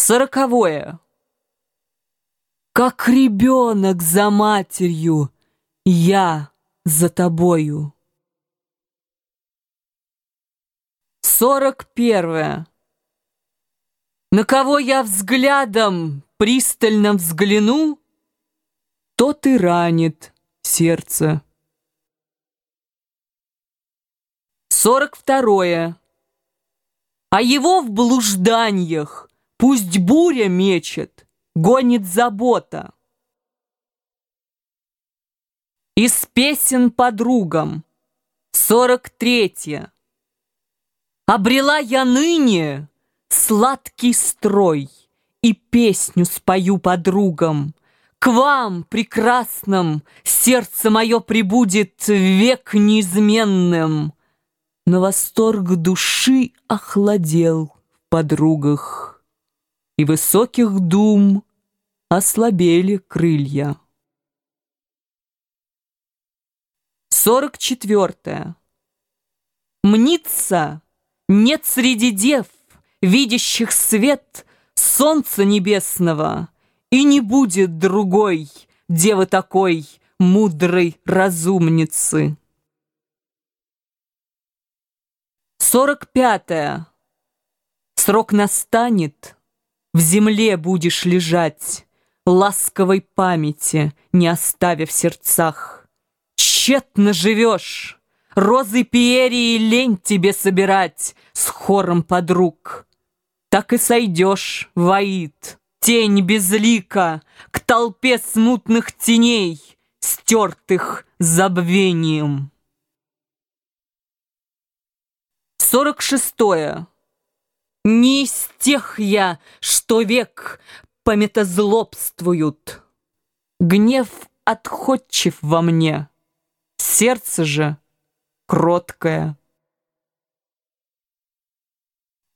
Сороковое. Как ребенок за матерью, я за тобою. Сорок первое. На кого я взглядом пристально взгляну, Тот и ранит сердце. Сорок второе. А его в блужданиях Пусть буря мечет, гонит забота. Из песен подругам. Сорок третье. Обрела я ныне сладкий строй И песню спою подругам. К вам, прекрасным, сердце мое прибудет век неизменным. Но восторг души охладел в подругах и высоких дум ослабели крылья. Сорок четвертое. Мнится, нет среди дев, видящих свет солнца небесного, и не будет другой девы такой мудрой разумницы. Сорок пятое. Срок настанет, в земле будешь лежать, Ласковой памяти не оставя в сердцах. Тщетно живешь, розы пиерии лень тебе собирать С хором подруг. Так и сойдешь, воит, тень безлика, К толпе смутных теней, стертых забвением. Сорок шестое. Не из тех я, что век пометозлобствуют. Гнев отходчив во мне, сердце же кроткое.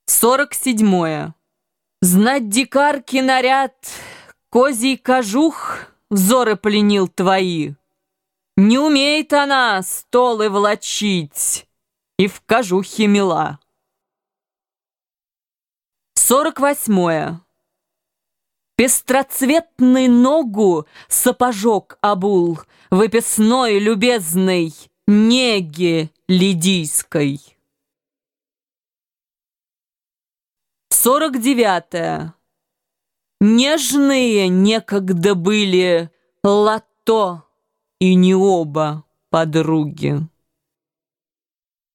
Сорок седьмое. Знать дикарки наряд, козий кожух взоры пленил твои. Не умеет она столы влачить и в кожухе мила. Сорок восьмое. Пестроцветный ногу сапожок обул Выписной любезной неги лидийской. Сорок девятое. Нежные некогда были лото и не оба подруги.